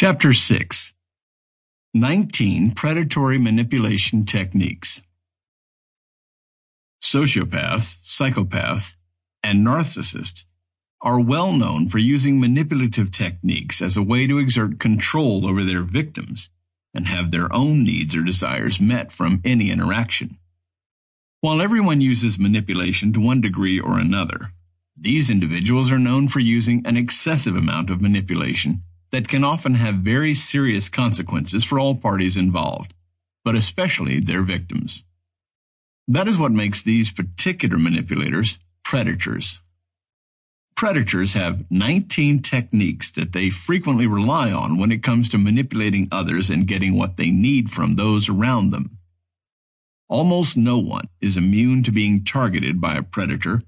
Chapter 6 19 Predatory Manipulation Techniques Sociopaths, psychopaths, and narcissists are well known for using manipulative techniques as a way to exert control over their victims and have their own needs or desires met from any interaction. While everyone uses manipulation to one degree or another, these individuals are known for using an excessive amount of manipulation that can often have very serious consequences for all parties involved, but especially their victims. That is what makes these particular manipulators predators. Predators have 19 techniques that they frequently rely on when it comes to manipulating others and getting what they need from those around them. Almost no one is immune to being targeted by a predator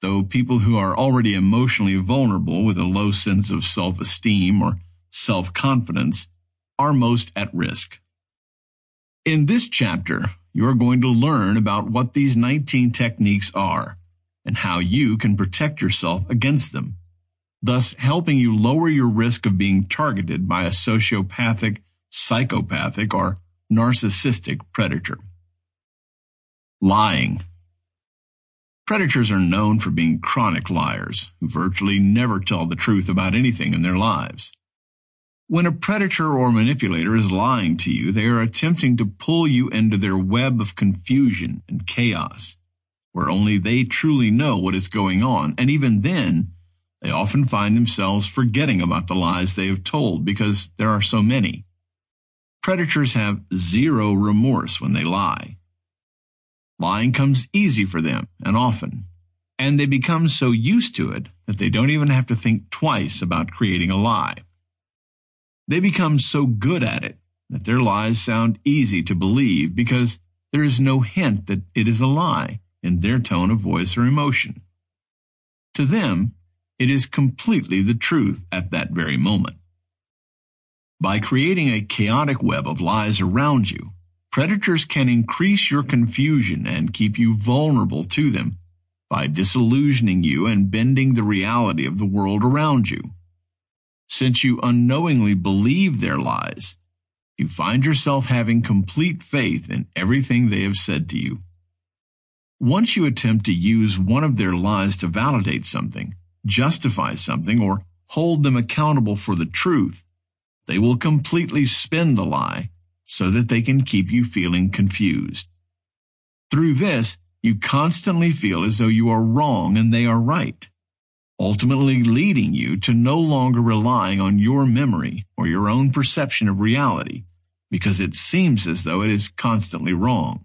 though people who are already emotionally vulnerable with a low sense of self-esteem or self-confidence are most at risk. In this chapter, you are going to learn about what these 19 techniques are and how you can protect yourself against them, thus helping you lower your risk of being targeted by a sociopathic, psychopathic, or narcissistic predator. Lying. Predators are known for being chronic liars who virtually never tell the truth about anything in their lives. When a predator or manipulator is lying to you, they are attempting to pull you into their web of confusion and chaos, where only they truly know what is going on, and even then, they often find themselves forgetting about the lies they have told because there are so many. Predators have zero remorse when they lie. Lying comes easy for them and often, and they become so used to it that they don't even have to think twice about creating a lie. They become so good at it that their lies sound easy to believe because there is no hint that it is a lie in their tone of voice or emotion. To them, it is completely the truth at that very moment. By creating a chaotic web of lies around you, Predators can increase your confusion and keep you vulnerable to them by disillusioning you and bending the reality of the world around you. Since you unknowingly believe their lies, you find yourself having complete faith in everything they have said to you. Once you attempt to use one of their lies to validate something, justify something, or hold them accountable for the truth, they will completely spin the lie so that they can keep you feeling confused. Through this, you constantly feel as though you are wrong and they are right, ultimately leading you to no longer relying on your memory or your own perception of reality because it seems as though it is constantly wrong.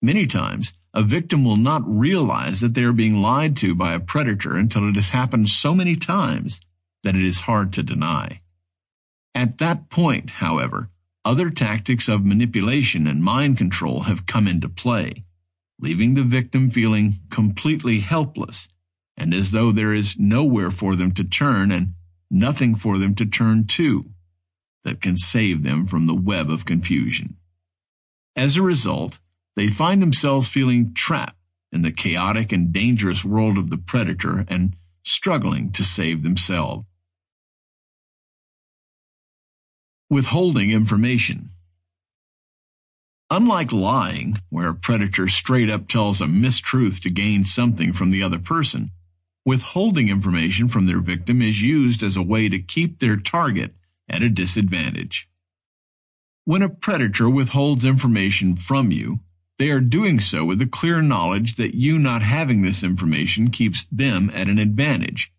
Many times, a victim will not realize that they are being lied to by a predator until it has happened so many times that it is hard to deny. At that point, however, other tactics of manipulation and mind control have come into play, leaving the victim feeling completely helpless and as though there is nowhere for them to turn and nothing for them to turn to that can save them from the web of confusion. As a result, they find themselves feeling trapped in the chaotic and dangerous world of the predator and struggling to save themselves. Withholding information. Unlike lying, where a predator straight up tells a mistruth to gain something from the other person, withholding information from their victim is used as a way to keep their target at a disadvantage. When a predator withholds information from you, they are doing so with the clear knowledge that you not having this information keeps them at an advantage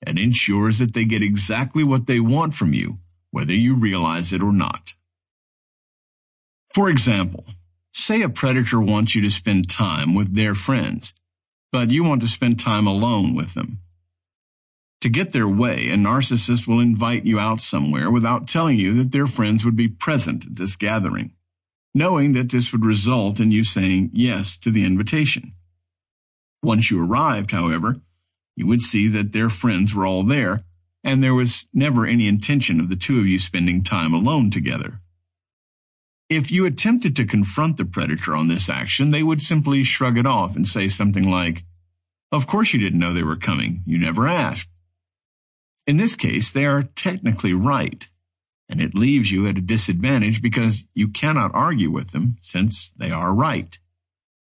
and ensures that they get exactly what they want from you whether you realize it or not. For example, say a predator wants you to spend time with their friends, but you want to spend time alone with them. To get their way, a narcissist will invite you out somewhere without telling you that their friends would be present at this gathering, knowing that this would result in you saying yes to the invitation. Once you arrived, however, you would see that their friends were all there and there was never any intention of the two of you spending time alone together. If you attempted to confront the predator on this action, they would simply shrug it off and say something like, Of course you didn't know they were coming. You never asked. In this case, they are technically right, and it leaves you at a disadvantage because you cannot argue with them since they are right.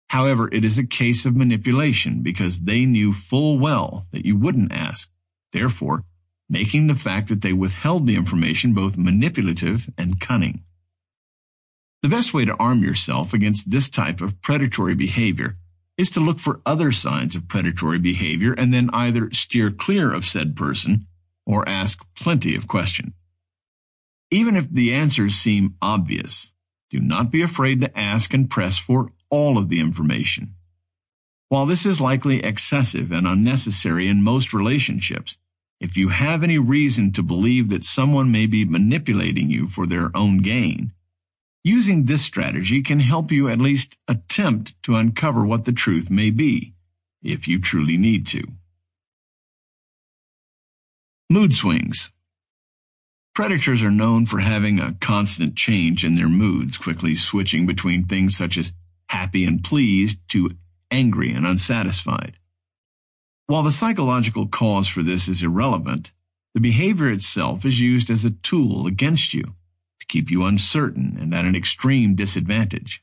However, it is a case of manipulation because they knew full well that you wouldn't ask, therefore, making the fact that they withheld the information both manipulative and cunning. The best way to arm yourself against this type of predatory behavior is to look for other signs of predatory behavior and then either steer clear of said person or ask plenty of questions. Even if the answers seem obvious, do not be afraid to ask and press for all of the information. While this is likely excessive and unnecessary in most relationships, if you have any reason to believe that someone may be manipulating you for their own gain, using this strategy can help you at least attempt to uncover what the truth may be, if you truly need to. Mood swings. Predators are known for having a constant change in their moods, quickly switching between things such as happy and pleased to angry and unsatisfied. While the psychological cause for this is irrelevant, the behavior itself is used as a tool against you to keep you uncertain and at an extreme disadvantage.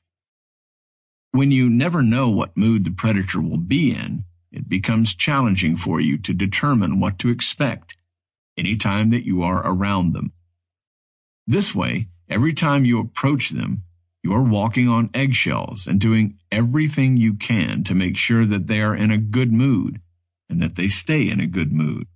When you never know what mood the predator will be in, it becomes challenging for you to determine what to expect any time that you are around them. This way, every time you approach them, you are walking on eggshells and doing everything you can to make sure that they are in a good mood and that they stay in a good mood.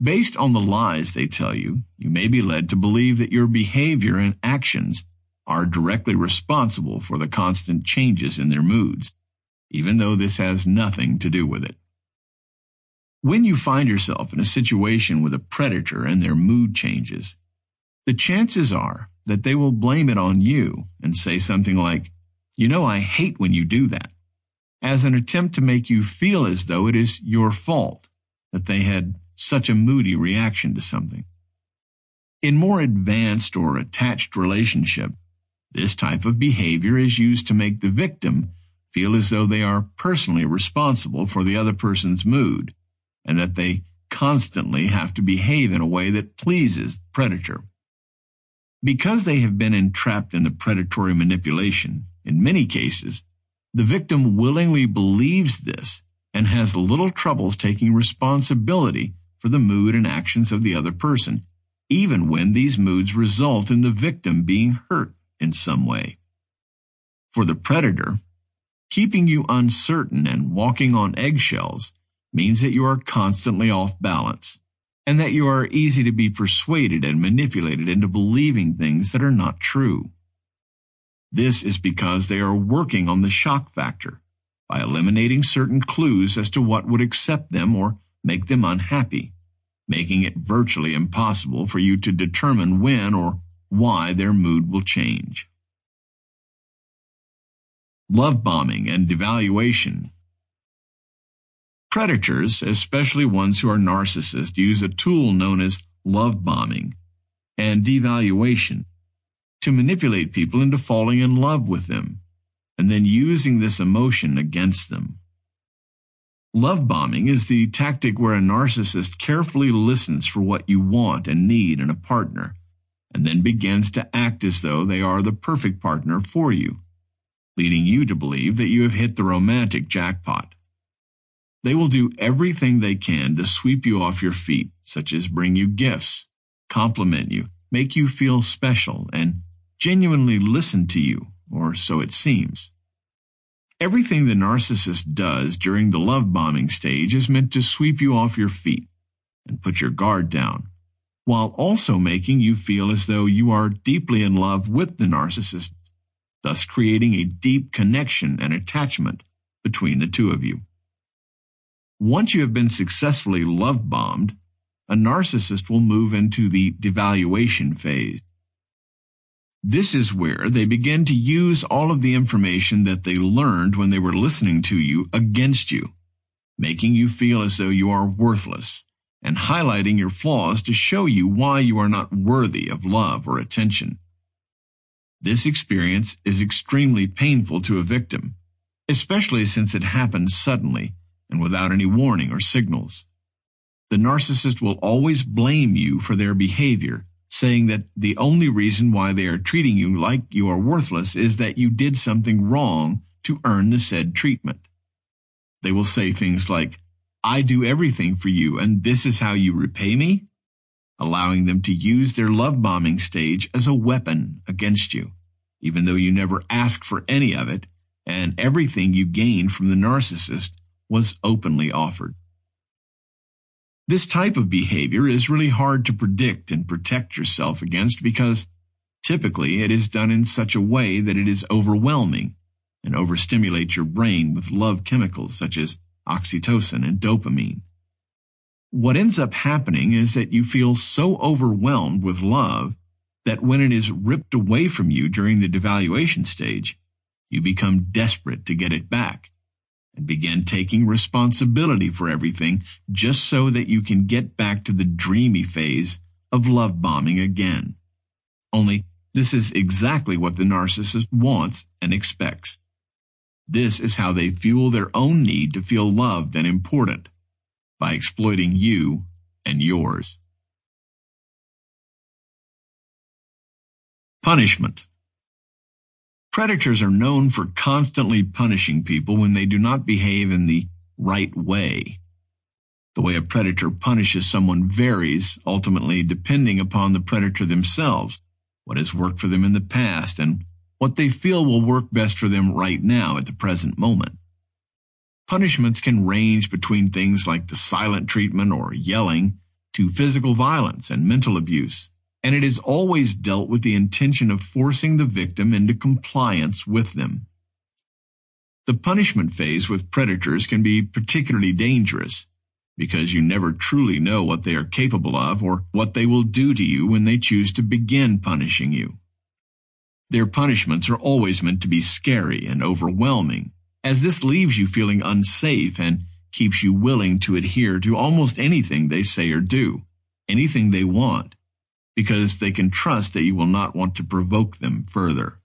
Based on the lies they tell you, you may be led to believe that your behavior and actions are directly responsible for the constant changes in their moods, even though this has nothing to do with it. When you find yourself in a situation with a predator and their mood changes, the chances are that they will blame it on you and say something like, You know, I hate when you do that, as an attempt to make you feel as though it is your fault that they had such a moody reaction to something. In more advanced or attached relationship, this type of behavior is used to make the victim feel as though they are personally responsible for the other person's mood and that they constantly have to behave in a way that pleases the predator. Because they have been entrapped in the predatory manipulation, in many cases, the victim willingly believes this and has little troubles taking responsibility for the mood and actions of the other person, even when these moods result in the victim being hurt in some way. For the predator, keeping you uncertain and walking on eggshells means that you are constantly off balance and that you are easy to be persuaded and manipulated into believing things that are not true. This is because they are working on the shock factor by eliminating certain clues as to what would accept them or make them unhappy, making it virtually impossible for you to determine when or why their mood will change. Love bombing and devaluation Predators, especially ones who are narcissists, use a tool known as love bombing and devaluation to manipulate people into falling in love with them and then using this emotion against them. Love bombing is the tactic where a narcissist carefully listens for what you want and need in a partner and then begins to act as though they are the perfect partner for you, leading you to believe that you have hit the romantic jackpot. They will do everything they can to sweep you off your feet, such as bring you gifts, compliment you, make you feel special, and genuinely listen to you, or so it seems. Everything the narcissist does during the love bombing stage is meant to sweep you off your feet and put your guard down, while also making you feel as though you are deeply in love with the narcissist, thus creating a deep connection and attachment between the two of you. Once you have been successfully love bombed, a narcissist will move into the devaluation phase. This is where they begin to use all of the information that they learned when they were listening to you against you, making you feel as though you are worthless and highlighting your flaws to show you why you are not worthy of love or attention. This experience is extremely painful to a victim, especially since it happens suddenly and without any warning or signals. The narcissist will always blame you for their behavior, saying that the only reason why they are treating you like you are worthless is that you did something wrong to earn the said treatment. They will say things like, I do everything for you and this is how you repay me, allowing them to use their love bombing stage as a weapon against you, even though you never asked for any of it and everything you gained from the narcissist was openly offered. This type of behavior is really hard to predict and protect yourself against because typically it is done in such a way that it is overwhelming and overstimulates your brain with love chemicals such as oxytocin and dopamine. What ends up happening is that you feel so overwhelmed with love that when it is ripped away from you during the devaluation stage, you become desperate to get it back and begin taking responsibility for everything just so that you can get back to the dreamy phase of love bombing again. Only this is exactly what the narcissist wants and expects. This is how they fuel their own need to feel loved and important by exploiting you and yours. Punishment. Predators are known for constantly punishing people when they do not behave in the right way. The way a predator punishes someone varies, ultimately depending upon the predator themselves, what has worked for them in the past, and what they feel will work best for them right now at the present moment. Punishments can range between things like the silent treatment or yelling to physical violence and mental abuse and it is always dealt with the intention of forcing the victim into compliance with them. The punishment phase with predators can be particularly dangerous because you never truly know what they are capable of or what they will do to you when they choose to begin punishing you. Their punishments are always meant to be scary and overwhelming, as this leaves you feeling unsafe and keeps you willing to adhere to almost anything they say or do, anything they want, because they can trust that you will not want to provoke them further.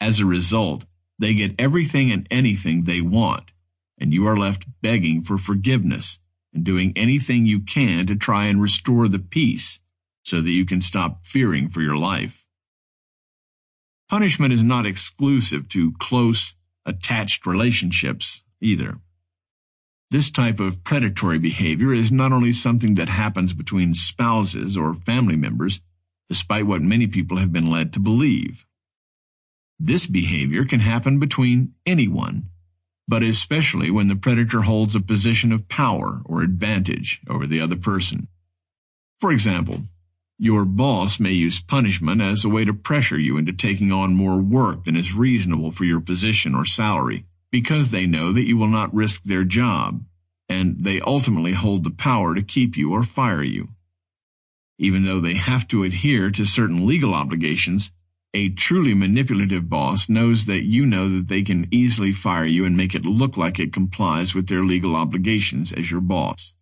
As a result, they get everything and anything they want, and you are left begging for forgiveness and doing anything you can to try and restore the peace so that you can stop fearing for your life. Punishment is not exclusive to close, attached relationships either. This type of predatory behavior is not only something that happens between spouses or family members, despite what many people have been led to believe. This behavior can happen between anyone, but especially when the predator holds a position of power or advantage over the other person. For example, your boss may use punishment as a way to pressure you into taking on more work than is reasonable for your position or salary because they know that you will not risk their job, and they ultimately hold the power to keep you or fire you. Even though they have to adhere to certain legal obligations, a truly manipulative boss knows that you know that they can easily fire you and make it look like it complies with their legal obligations as your boss.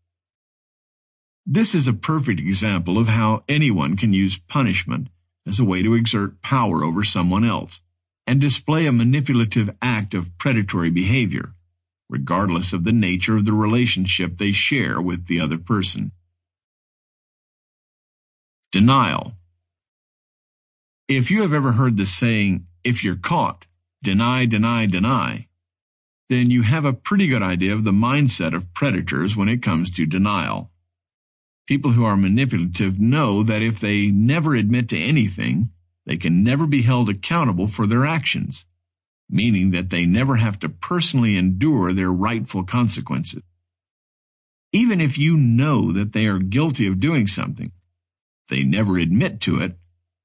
This is a perfect example of how anyone can use punishment as a way to exert power over someone else and display a manipulative act of predatory behavior, regardless of the nature of the relationship they share with the other person. Denial. If you have ever heard the saying, if you're caught, deny, deny, deny, then you have a pretty good idea of the mindset of predators when it comes to denial. People who are manipulative know that if they never admit to anything, they can never be held accountable for their actions, meaning that they never have to personally endure their rightful consequences. Even if you know that they are guilty of doing something, they never admit to it,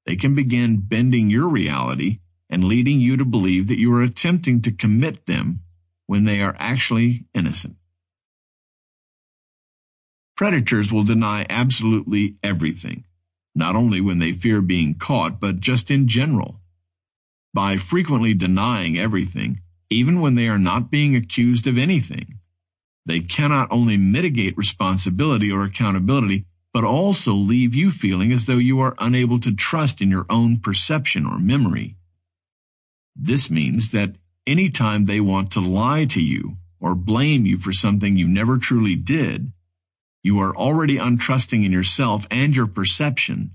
they can begin bending your reality and leading you to believe that you are attempting to commit them when they are actually innocent. Predators will deny absolutely everything not only when they fear being caught, but just in general. By frequently denying everything, even when they are not being accused of anything, they cannot only mitigate responsibility or accountability, but also leave you feeling as though you are unable to trust in your own perception or memory. This means that any time they want to lie to you or blame you for something you never truly did, you are already untrusting in yourself and your perception,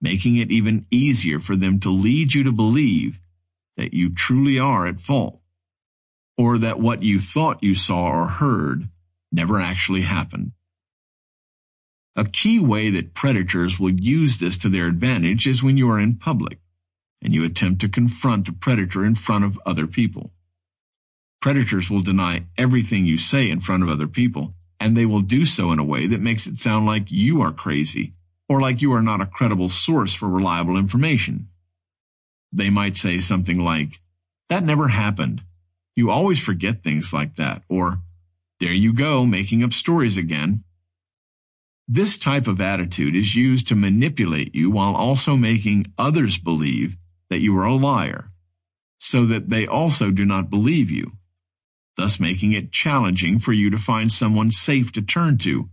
making it even easier for them to lead you to believe that you truly are at fault, or that what you thought you saw or heard never actually happened. A key way that predators will use this to their advantage is when you are in public and you attempt to confront a predator in front of other people. Predators will deny everything you say in front of other people, and they will do so in a way that makes it sound like you are crazy or like you are not a credible source for reliable information. They might say something like, That never happened. You always forget things like that, or There you go, making up stories again. This type of attitude is used to manipulate you while also making others believe that you are a liar, so that they also do not believe you, thus making it challenging for you to find someone safe to turn to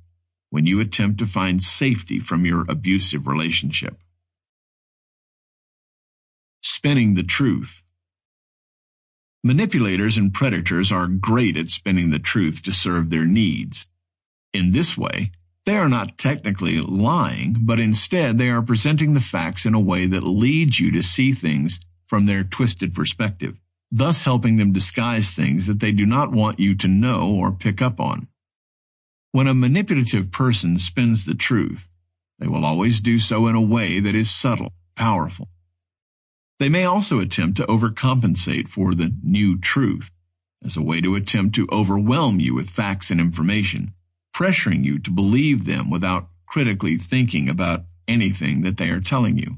when you attempt to find safety from your abusive relationship. Spinning the truth. Manipulators and predators are great at spinning the truth to serve their needs. In this way, they are not technically lying, but instead they are presenting the facts in a way that leads you to see things from their twisted perspective, thus helping them disguise things that they do not want you to know or pick up on. When a manipulative person spins the truth, they will always do so in a way that is subtle, powerful. They may also attempt to overcompensate for the new truth as a way to attempt to overwhelm you with facts and information pressuring you to believe them without critically thinking about anything that they are telling you.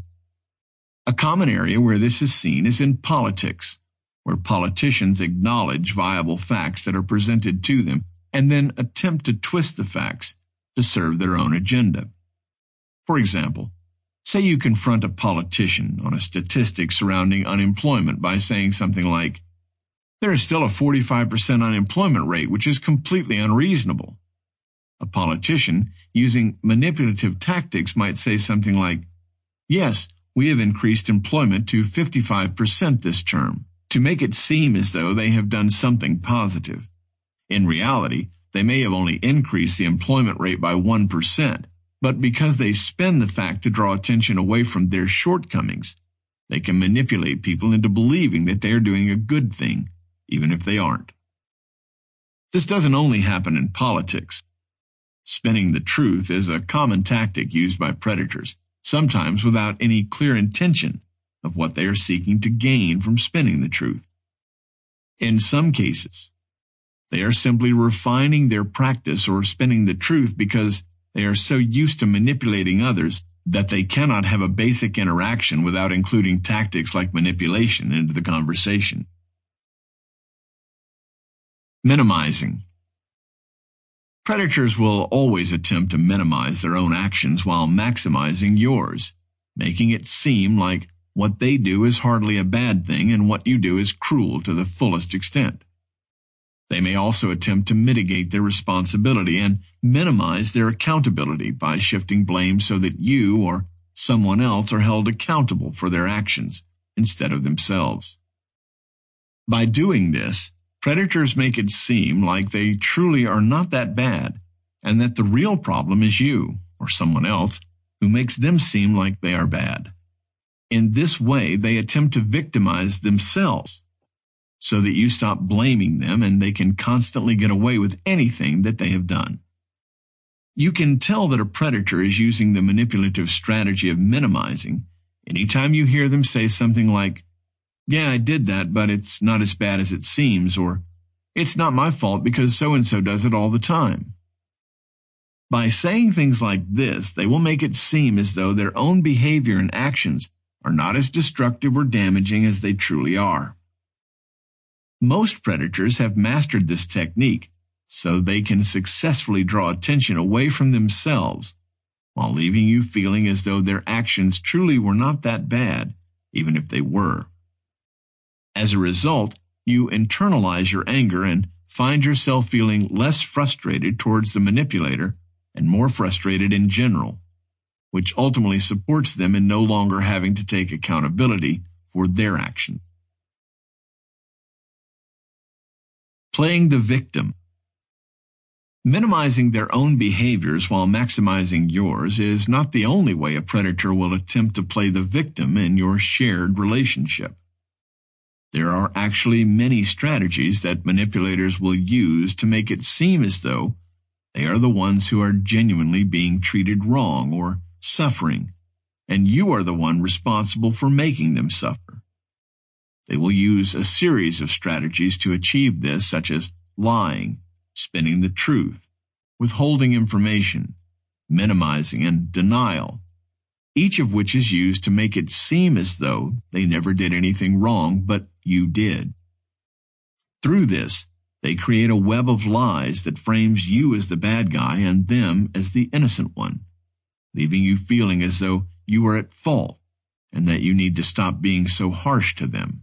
A common area where this is seen is in politics, where politicians acknowledge viable facts that are presented to them and then attempt to twist the facts to serve their own agenda. For example, say you confront a politician on a statistic surrounding unemployment by saying something like, there is still a 45% unemployment rate, which is completely unreasonable. A politician using manipulative tactics might say something like, Yes, we have increased employment to 55% this term, to make it seem as though they have done something positive. In reality, they may have only increased the employment rate by 1%, but because they spin the fact to draw attention away from their shortcomings, they can manipulate people into believing that they are doing a good thing, even if they aren't. This doesn't only happen in politics. Spinning the truth is a common tactic used by predators, sometimes without any clear intention of what they are seeking to gain from spinning the truth. In some cases, they are simply refining their practice or spinning the truth because they are so used to manipulating others that they cannot have a basic interaction without including tactics like manipulation into the conversation. Minimizing. Predators will always attempt to minimize their own actions while maximizing yours, making it seem like what they do is hardly a bad thing and what you do is cruel to the fullest extent. They may also attempt to mitigate their responsibility and minimize their accountability by shifting blame so that you or someone else are held accountable for their actions instead of themselves. By doing this, Predators make it seem like they truly are not that bad, and that the real problem is you, or someone else, who makes them seem like they are bad. In this way, they attempt to victimize themselves, so that you stop blaming them and they can constantly get away with anything that they have done. You can tell that a predator is using the manipulative strategy of minimizing anytime you hear them say something like, yeah, I did that, but it's not as bad as it seems, or it's not my fault because so and so does it all the time. By saying things like this, they will make it seem as though their own behavior and actions are not as destructive or damaging as they truly are. Most predators have mastered this technique so they can successfully draw attention away from themselves while leaving you feeling as though their actions truly were not that bad, even if they were. As a result, you internalize your anger and find yourself feeling less frustrated towards the manipulator and more frustrated in general, which ultimately supports them in no longer having to take accountability for their action. Playing the victim. Minimizing their own behaviors while maximizing yours is not the only way a predator will attempt to play the victim in your shared relationship. There are actually many strategies that manipulators will use to make it seem as though they are the ones who are genuinely being treated wrong or suffering, and you are the one responsible for making them suffer. They will use a series of strategies to achieve this, such as lying, spinning the truth, withholding information, minimizing, and denial, each of which is used to make it seem as though they never did anything wrong, but you did. Through this, they create a web of lies that frames you as the bad guy and them as the innocent one, leaving you feeling as though you are at fault and that you need to stop being so harsh to them.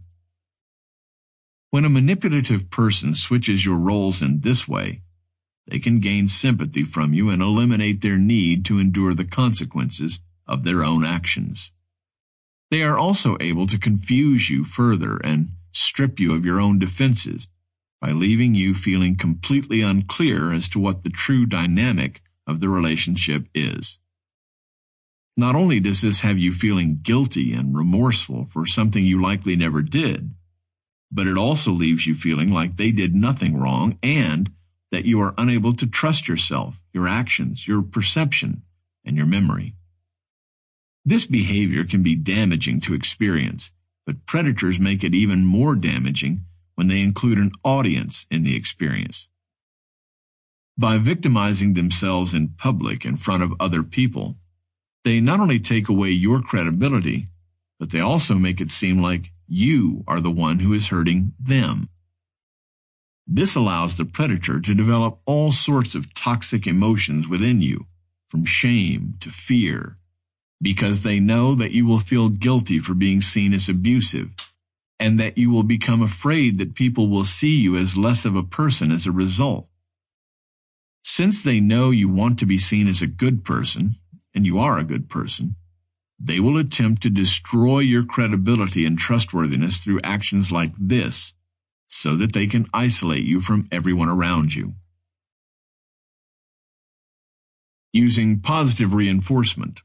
When a manipulative person switches your roles in this way, they can gain sympathy from you and eliminate their need to endure the consequences of their own actions. They are also able to confuse you further and strip you of your own defenses by leaving you feeling completely unclear as to what the true dynamic of the relationship is. Not only does this have you feeling guilty and remorseful for something you likely never did, but it also leaves you feeling like they did nothing wrong and that you are unable to trust yourself, your actions, your perception, and your memory. This behavior can be damaging to experience, but predators make it even more damaging when they include an audience in the experience. By victimizing themselves in public in front of other people, they not only take away your credibility, but they also make it seem like you are the one who is hurting them. This allows the predator to develop all sorts of toxic emotions within you, from shame to fear, because they know that you will feel guilty for being seen as abusive and that you will become afraid that people will see you as less of a person as a result. Since they know you want to be seen as a good person, and you are a good person, they will attempt to destroy your credibility and trustworthiness through actions like this so that they can isolate you from everyone around you. Using positive reinforcement.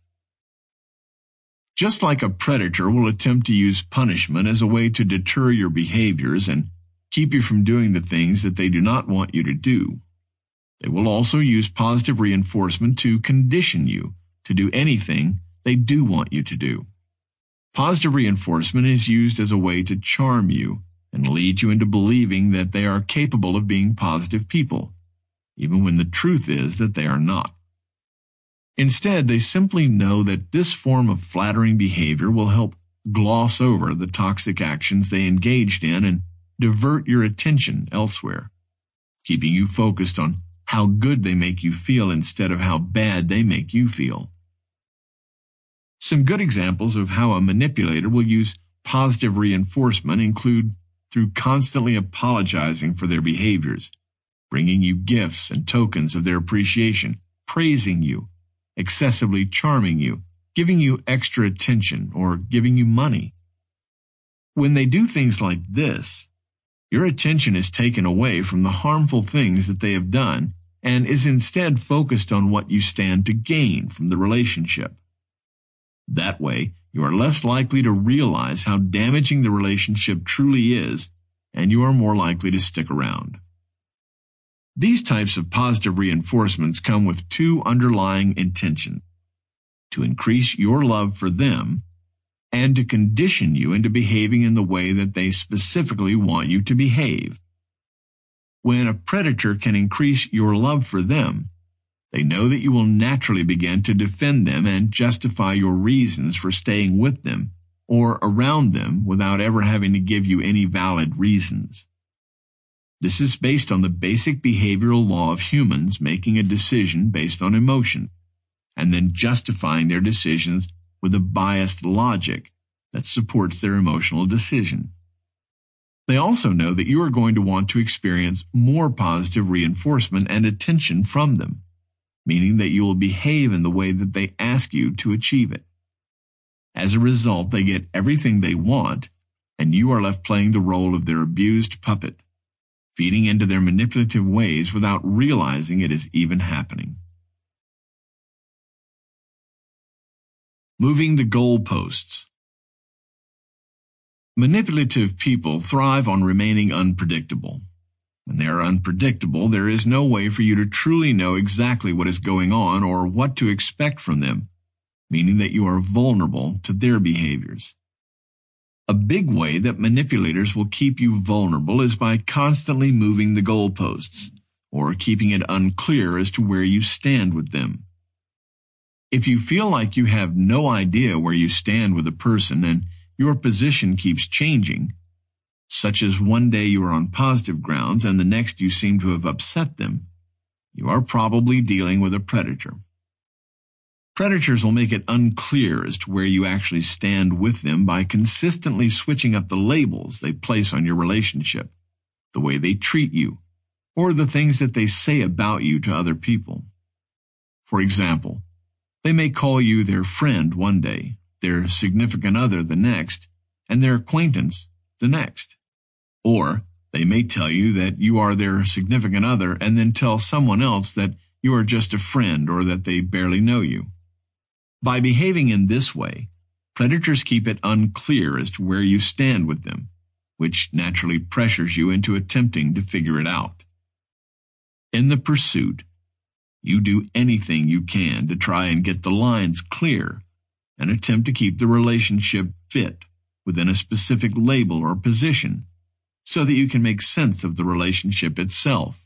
Just like a predator will attempt to use punishment as a way to deter your behaviors and keep you from doing the things that they do not want you to do, they will also use positive reinforcement to condition you to do anything they do want you to do. Positive reinforcement is used as a way to charm you and lead you into believing that they are capable of being positive people, even when the truth is that they are not. Instead, they simply know that this form of flattering behavior will help gloss over the toxic actions they engaged in and divert your attention elsewhere, keeping you focused on how good they make you feel instead of how bad they make you feel. Some good examples of how a manipulator will use positive reinforcement include through constantly apologizing for their behaviors, bringing you gifts and tokens of their appreciation, praising you, excessively charming you, giving you extra attention, or giving you money. When they do things like this, your attention is taken away from the harmful things that they have done and is instead focused on what you stand to gain from the relationship. That way, you are less likely to realize how damaging the relationship truly is, and you are more likely to stick around. These types of positive reinforcements come with two underlying intentions to increase your love for them and to condition you into behaving in the way that they specifically want you to behave. When a predator can increase your love for them, they know that you will naturally begin to defend them and justify your reasons for staying with them or around them without ever having to give you any valid reasons. This is based on the basic behavioral law of humans making a decision based on emotion, and then justifying their decisions with a biased logic that supports their emotional decision. They also know that you are going to want to experience more positive reinforcement and attention from them, meaning that you will behave in the way that they ask you to achieve it. As a result, they get everything they want, and you are left playing the role of their abused puppet feeding into their manipulative ways without realizing it is even happening. Moving the goalposts. Manipulative people thrive on remaining unpredictable. When they are unpredictable, there is no way for you to truly know exactly what is going on or what to expect from them, meaning that you are vulnerable to their behaviors. A big way that manipulators will keep you vulnerable is by constantly moving the goalposts, or keeping it unclear as to where you stand with them. If you feel like you have no idea where you stand with a person and your position keeps changing, such as one day you are on positive grounds and the next you seem to have upset them, you are probably dealing with a predator. Predators will make it unclear as to where you actually stand with them by consistently switching up the labels they place on your relationship, the way they treat you, or the things that they say about you to other people. For example, they may call you their friend one day, their significant other the next, and their acquaintance the next. Or they may tell you that you are their significant other and then tell someone else that you are just a friend or that they barely know you. By behaving in this way, predators keep it unclear as to where you stand with them, which naturally pressures you into attempting to figure it out. In the pursuit, you do anything you can to try and get the lines clear and attempt to keep the relationship fit within a specific label or position so that you can make sense of the relationship itself.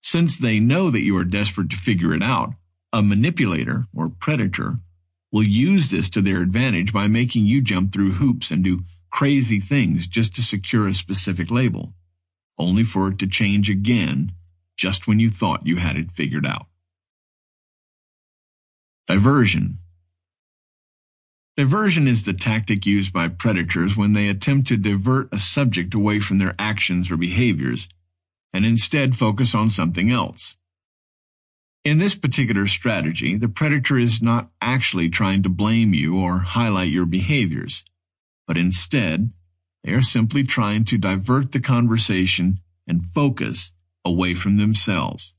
Since they know that you are desperate to figure it out, a manipulator or predator will use this to their advantage by making you jump through hoops and do crazy things just to secure a specific label, only for it to change again just when you thought you had it figured out. Diversion. Diversion is the tactic used by predators when they attempt to divert a subject away from their actions or behaviors and instead focus on something else. In this particular strategy, the predator is not actually trying to blame you or highlight your behaviors, but instead, they are simply trying to divert the conversation and focus away from themselves.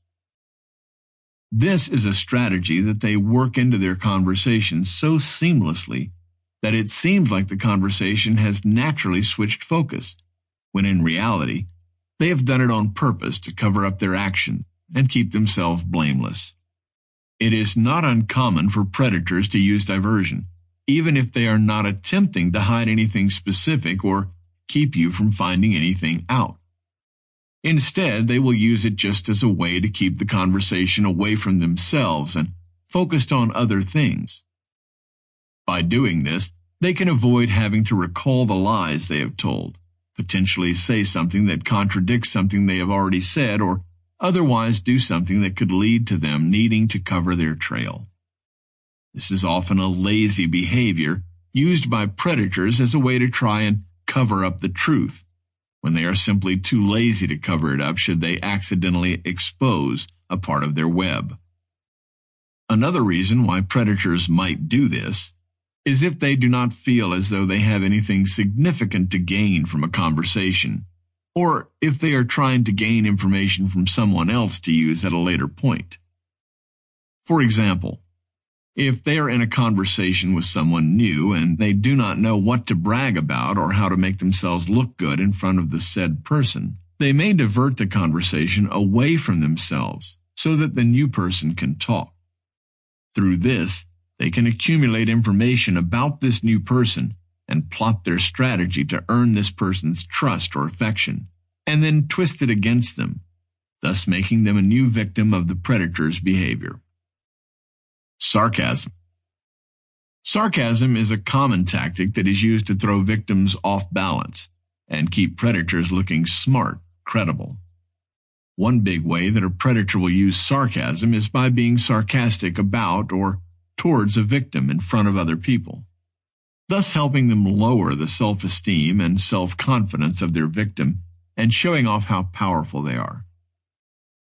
This is a strategy that they work into their conversation so seamlessly that it seems like the conversation has naturally switched focus, when in reality, they have done it on purpose to cover up their action and keep themselves blameless. It is not uncommon for predators to use diversion, even if they are not attempting to hide anything specific or keep you from finding anything out. Instead, they will use it just as a way to keep the conversation away from themselves and focused on other things. By doing this, they can avoid having to recall the lies they have told, potentially say something that contradicts something they have already said, or otherwise do something that could lead to them needing to cover their trail. This is often a lazy behavior used by predators as a way to try and cover up the truth, when they are simply too lazy to cover it up should they accidentally expose a part of their web. Another reason why predators might do this is if they do not feel as though they have anything significant to gain from a conversation or if they are trying to gain information from someone else to use at a later point. For example, if they are in a conversation with someone new and they do not know what to brag about or how to make themselves look good in front of the said person, they may divert the conversation away from themselves so that the new person can talk. Through this, they can accumulate information about this new person and plot their strategy to earn this person's trust or affection, and then twist it against them, thus making them a new victim of the predator's behavior. Sarcasm. Sarcasm is a common tactic that is used to throw victims off balance and keep predators looking smart, credible. One big way that a predator will use sarcasm is by being sarcastic about or towards a victim in front of other people thus helping them lower the self-esteem and self-confidence of their victim and showing off how powerful they are.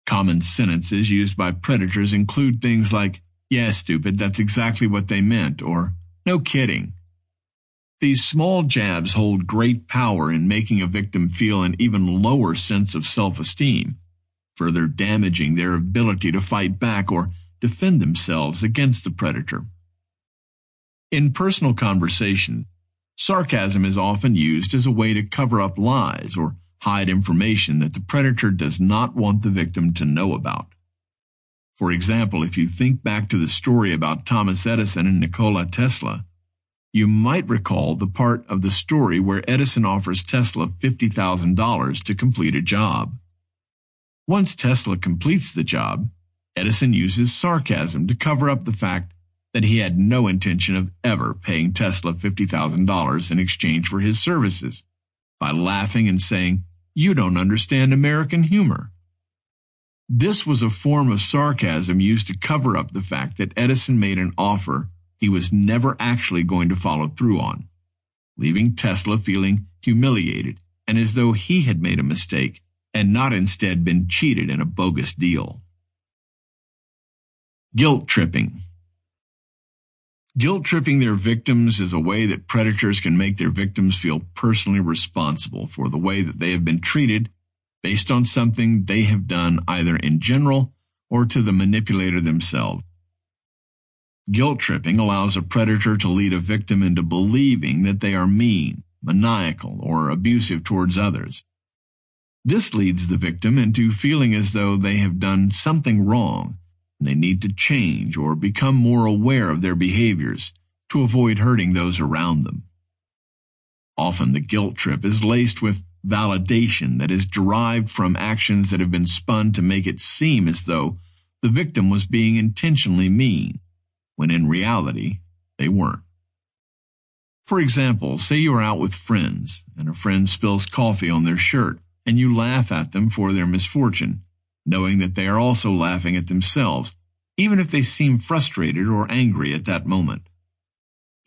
Common sentences used by predators include things like, yeah, stupid, that's exactly what they meant, or no kidding. These small jabs hold great power in making a victim feel an even lower sense of self-esteem, further damaging their ability to fight back or defend themselves against the predator. In personal conversation, sarcasm is often used as a way to cover up lies or hide information that the predator does not want the victim to know about. For example, if you think back to the story about Thomas Edison and Nikola Tesla, you might recall the part of the story where Edison offers Tesla $50,000 to complete a job. Once Tesla completes the job, Edison uses sarcasm to cover up the fact that he had no intention of ever paying Tesla $50,000 in exchange for his services by laughing and saying, You don't understand American humor. This was a form of sarcasm used to cover up the fact that Edison made an offer he was never actually going to follow through on, leaving Tesla feeling humiliated and as though he had made a mistake and not instead been cheated in a bogus deal. Guilt tripping. Guilt tripping their victims is a way that predators can make their victims feel personally responsible for the way that they have been treated based on something they have done either in general or to the manipulator themselves. Guilt tripping allows a predator to lead a victim into believing that they are mean, maniacal, or abusive towards others. This leads the victim into feeling as though they have done something wrong and they need to change or become more aware of their behaviors to avoid hurting those around them. Often the guilt trip is laced with validation that is derived from actions that have been spun to make it seem as though the victim was being intentionally mean when in reality, they weren't. For example, say you are out with friends and a friend spills coffee on their shirt and you laugh at them for their misfortune, knowing that they are also laughing at themselves, even if they seem frustrated or angry at that moment.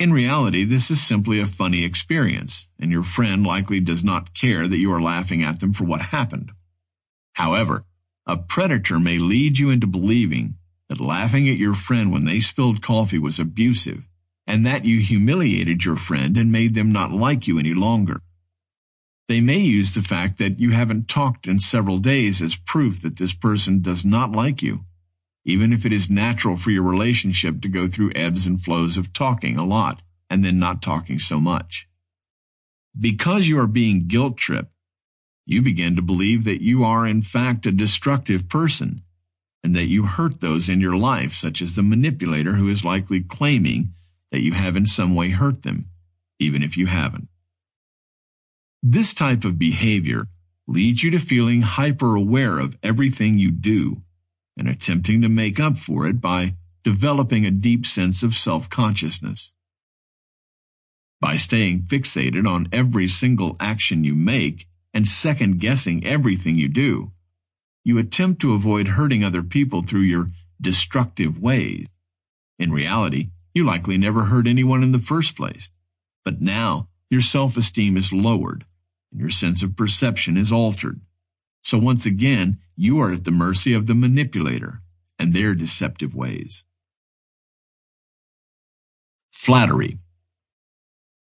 In reality, this is simply a funny experience, and your friend likely does not care that you are laughing at them for what happened. However, a predator may lead you into believing that laughing at your friend when they spilled coffee was abusive, and that you humiliated your friend and made them not like you any longer. They may use the fact that you haven't talked in several days as proof that this person does not like you, even if it is natural for your relationship to go through ebbs and flows of talking a lot and then not talking so much. Because you are being guilt tripped, you begin to believe that you are in fact a destructive person and that you hurt those in your life, such as the manipulator who is likely claiming that you have in some way hurt them, even if you haven't. This type of behavior leads you to feeling hyper aware of everything you do and attempting to make up for it by developing a deep sense of self consciousness. By staying fixated on every single action you make and second guessing everything you do, you attempt to avoid hurting other people through your destructive ways. In reality, you likely never hurt anyone in the first place. But now, your self-esteem is lowered, and your sense of perception is altered. So once again, you are at the mercy of the manipulator and their deceptive ways. Flattery.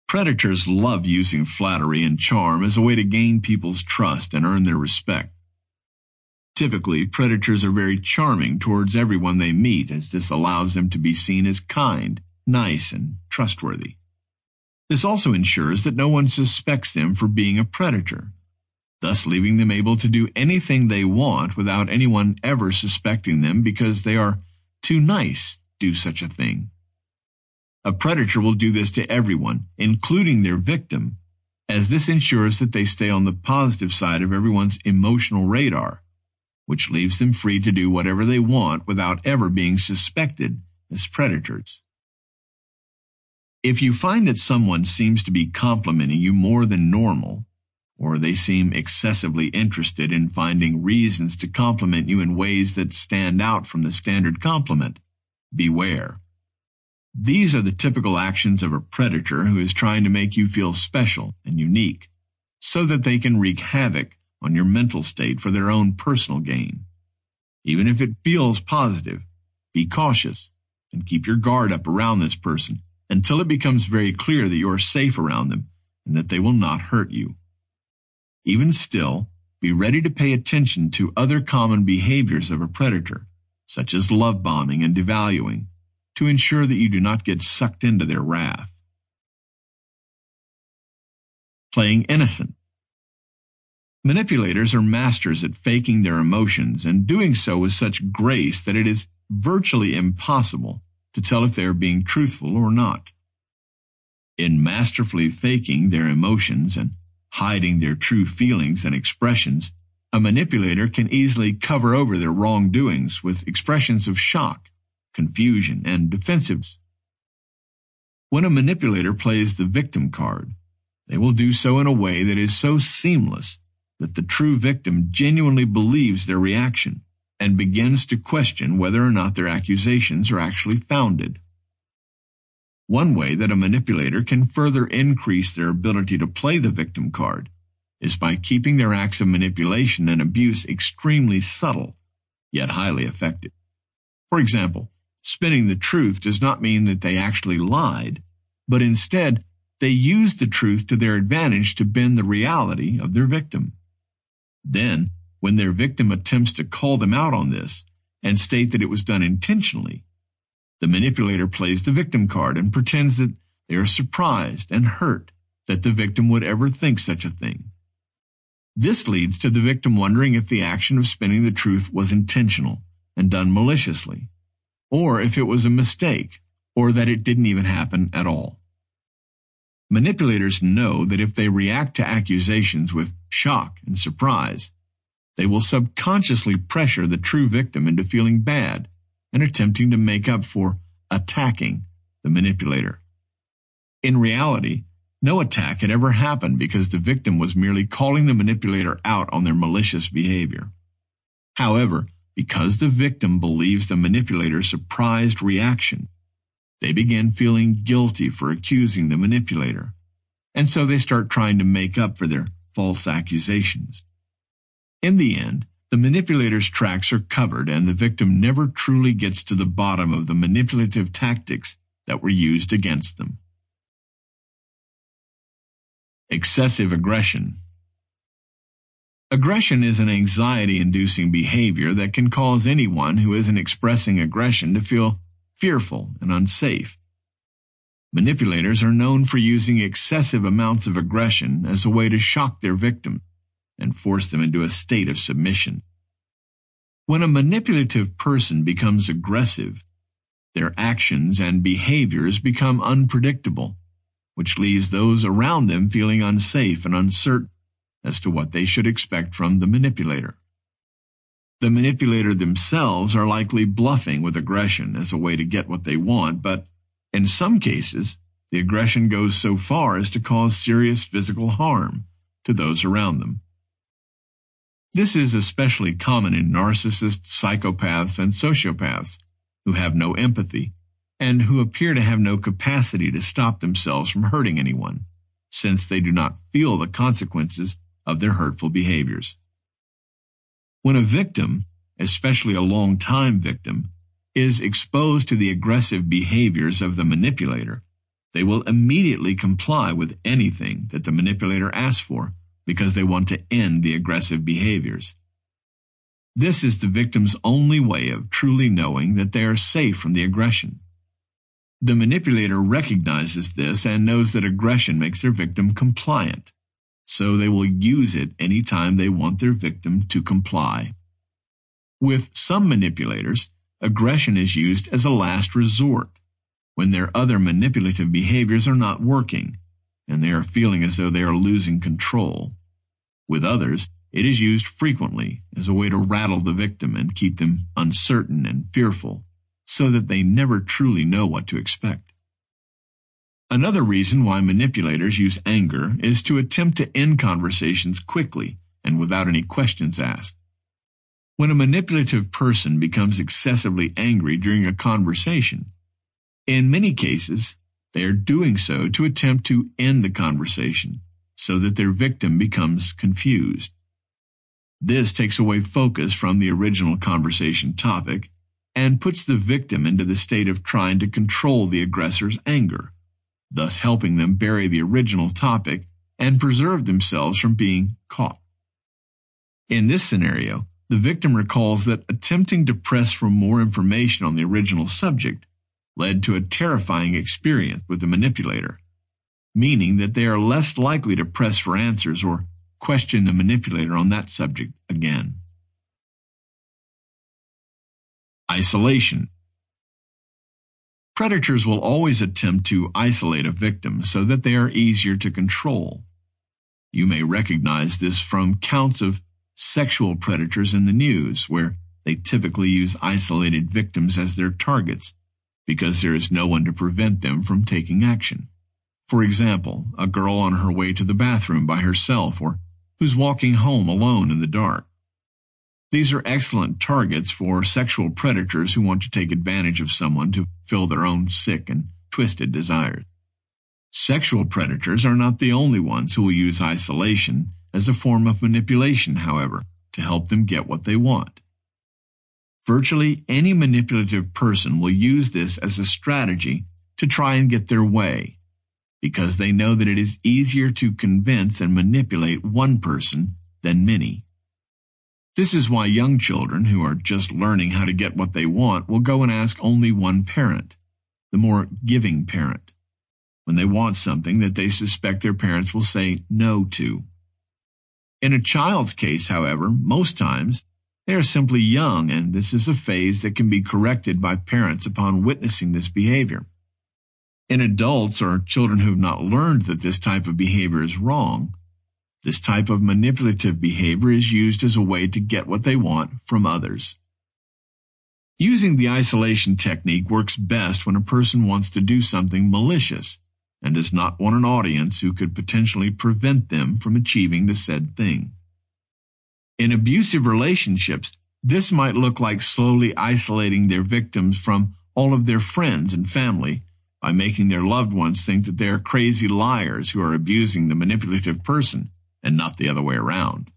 Predators love using flattery and charm as a way to gain people's trust and earn their respect. Typically, predators are very charming towards everyone they meet as this allows them to be seen as kind, nice, and trustworthy. This also ensures that no one suspects them for being a predator, thus leaving them able to do anything they want without anyone ever suspecting them because they are too nice to do such a thing. A predator will do this to everyone, including their victim, as this ensures that they stay on the positive side of everyone's emotional radar which leaves them free to do whatever they want without ever being suspected as predators. If you find that someone seems to be complimenting you more than normal, or they seem excessively interested in finding reasons to compliment you in ways that stand out from the standard compliment, beware. These are the typical actions of a predator who is trying to make you feel special and unique, so that they can wreak havoc on your mental state for their own personal gain. Even if it feels positive, be cautious and keep your guard up around this person until it becomes very clear that you are safe around them and that they will not hurt you. Even still, be ready to pay attention to other common behaviors of a predator, such as love bombing and devaluing, to ensure that you do not get sucked into their wrath. Playing innocent. Manipulators are masters at faking their emotions and doing so with such grace that it is virtually impossible to tell if they are being truthful or not. In masterfully faking their emotions and hiding their true feelings and expressions, a manipulator can easily cover over their wrongdoings with expressions of shock, confusion, and defensiveness. When a manipulator plays the victim card, they will do so in a way that is so seamless that the true victim genuinely believes their reaction and begins to question whether or not their accusations are actually founded. One way that a manipulator can further increase their ability to play the victim card is by keeping their acts of manipulation and abuse extremely subtle, yet highly effective. For example, spinning the truth does not mean that they actually lied, but instead they used the truth to their advantage to bend the reality of their victim. Then, when their victim attempts to call them out on this and state that it was done intentionally, the manipulator plays the victim card and pretends that they are surprised and hurt that the victim would ever think such a thing. This leads to the victim wondering if the action of spinning the truth was intentional and done maliciously, or if it was a mistake, or that it didn't even happen at all. Manipulators know that if they react to accusations with shock and surprise, they will subconsciously pressure the true victim into feeling bad and attempting to make up for attacking the manipulator. In reality, no attack had ever happened because the victim was merely calling the manipulator out on their malicious behavior. However, because the victim believes the manipulator's surprised reaction, they begin feeling guilty for accusing the manipulator, and so they start trying to make up for their false accusations. In the end, the manipulator's tracks are covered and the victim never truly gets to the bottom of the manipulative tactics that were used against them. Excessive aggression. Aggression is an anxiety inducing behavior that can cause anyone who isn't expressing aggression to feel fearful and unsafe. Manipulators are known for using excessive amounts of aggression as a way to shock their victims and force them into a state of submission. When a manipulative person becomes aggressive, their actions and behaviors become unpredictable, which leaves those around them feeling unsafe and uncertain as to what they should expect from the manipulator. The manipulator themselves are likely bluffing with aggression as a way to get what they want, but in some cases, the aggression goes so far as to cause serious physical harm to those around them. This is especially common in narcissists, psychopaths, and sociopaths who have no empathy and who appear to have no capacity to stop themselves from hurting anyone, since they do not feel the consequences of their hurtful behaviors. When a victim, especially a long-time victim, is exposed to the aggressive behaviors of the manipulator, they will immediately comply with anything that the manipulator asks for because they want to end the aggressive behaviors. This is the victim's only way of truly knowing that they are safe from the aggression. The manipulator recognizes this and knows that aggression makes their victim compliant, so they will use it any time they want their victim to comply. With some manipulators, aggression is used as a last resort when their other manipulative behaviors are not working and they are feeling as though they are losing control. With others, it is used frequently as a way to rattle the victim and keep them uncertain and fearful so that they never truly know what to expect. Another reason why manipulators use anger is to attempt to end conversations quickly and without any questions asked. When a manipulative person becomes excessively angry during a conversation, in many cases, they are doing so to attempt to end the conversation so that their victim becomes confused. This takes away focus from the original conversation topic and puts the victim into the state of trying to control the aggressor's anger thus helping them bury the original topic and preserve themselves from being caught. In this scenario, the victim recalls that attempting to press for more information on the original subject led to a terrifying experience with the manipulator, meaning that they are less likely to press for answers or question the manipulator on that subject again. Isolation Predators will always attempt to isolate a victim so that they are easier to control. You may recognize this from counts of sexual predators in the news, where they typically use isolated victims as their targets because there is no one to prevent them from taking action. For example, a girl on her way to the bathroom by herself or who's walking home alone in the dark. These are excellent targets for sexual predators who want to take advantage of someone to fill their own sick and twisted desires. Sexual predators are not the only ones who will use isolation as a form of manipulation, however, to help them get what they want. Virtually any manipulative person will use this as a strategy to try and get their way, because they know that it is easier to convince and manipulate one person than many. This is why young children who are just learning how to get what they want will go and ask only one parent, the more giving parent, when they want something that they suspect their parents will say no to. In a child's case, however, most times they are simply young, and this is a phase that can be corrected by parents upon witnessing this behavior. In adults or children who have not learned that this type of behavior is wrong, this type of manipulative behavior is used as a way to get what they want from others. Using the isolation technique works best when a person wants to do something malicious and does not want an audience who could potentially prevent them from achieving the said thing. In abusive relationships, this might look like slowly isolating their victims from all of their friends and family by making their loved ones think that they are crazy liars who are abusing the manipulative person and not the other way around.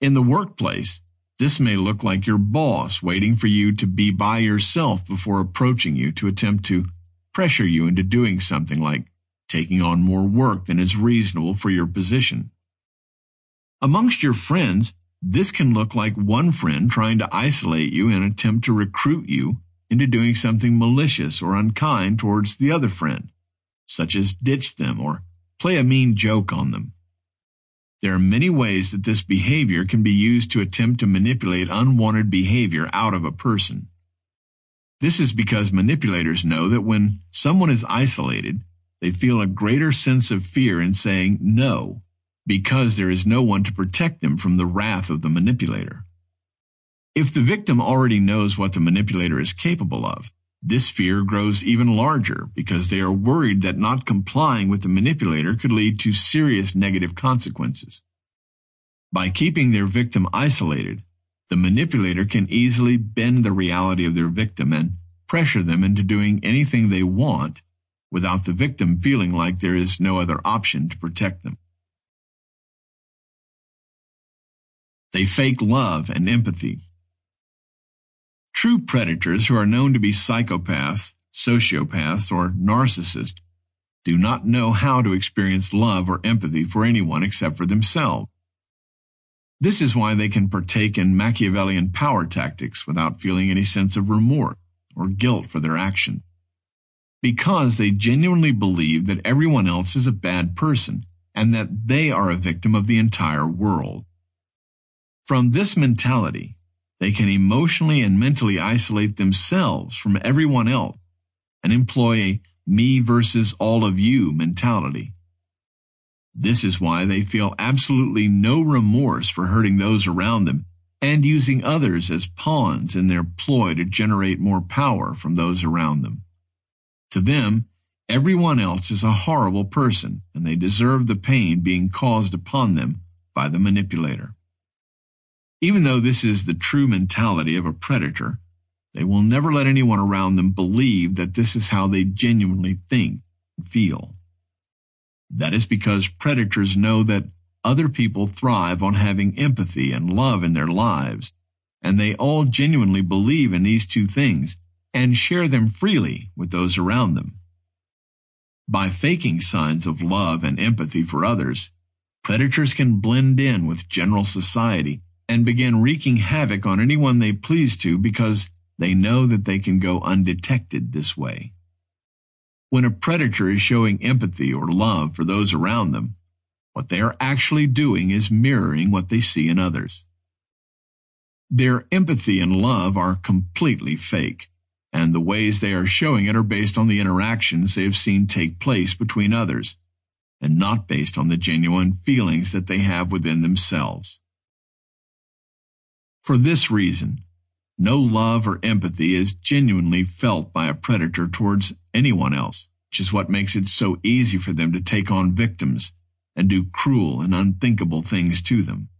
In the workplace, this may look like your boss waiting for you to be by yourself before approaching you to attempt to pressure you into doing something like taking on more work than is reasonable for your position. Amongst your friends, this can look like one friend trying to isolate you and attempt to recruit you into doing something malicious or unkind towards the other friend, such as ditch them or play a mean joke on them. There are many ways that this behavior can be used to attempt to manipulate unwanted behavior out of a person. This is because manipulators know that when someone is isolated, they feel a greater sense of fear in saying no because there is no one to protect them from the wrath of the manipulator. If the victim already knows what the manipulator is capable of, this fear grows even larger because they are worried that not complying with the manipulator could lead to serious negative consequences. By keeping their victim isolated, the manipulator can easily bend the reality of their victim and pressure them into doing anything they want without the victim feeling like there is no other option to protect them. They fake love and empathy. True predators who are known to be psychopaths, sociopaths, or narcissists do not know how to experience love or empathy for anyone except for themselves. This is why they can partake in Machiavellian power tactics without feeling any sense of remorse or guilt for their action. Because they genuinely believe that everyone else is a bad person and that they are a victim of the entire world. From this mentality, they can emotionally and mentally isolate themselves from everyone else and employ a me versus all of you mentality. This is why they feel absolutely no remorse for hurting those around them and using others as pawns in their ploy to generate more power from those around them. To them, everyone else is a horrible person and they deserve the pain being caused upon them by the manipulator. Even though this is the true mentality of a predator, they will never let anyone around them believe that this is how they genuinely think and feel. That is because predators know that other people thrive on having empathy and love in their lives, and they all genuinely believe in these two things and share them freely with those around them. By faking signs of love and empathy for others, predators can blend in with general society and begin wreaking havoc on anyone they please to because they know that they can go undetected this way. When a predator is showing empathy or love for those around them, what they are actually doing is mirroring what they see in others. Their empathy and love are completely fake, and the ways they are showing it are based on the interactions they have seen take place between others, and not based on the genuine feelings that they have within themselves. For this reason, no love or empathy is genuinely felt by a predator towards anyone else, which is what makes it so easy for them to take on victims and do cruel and unthinkable things to them.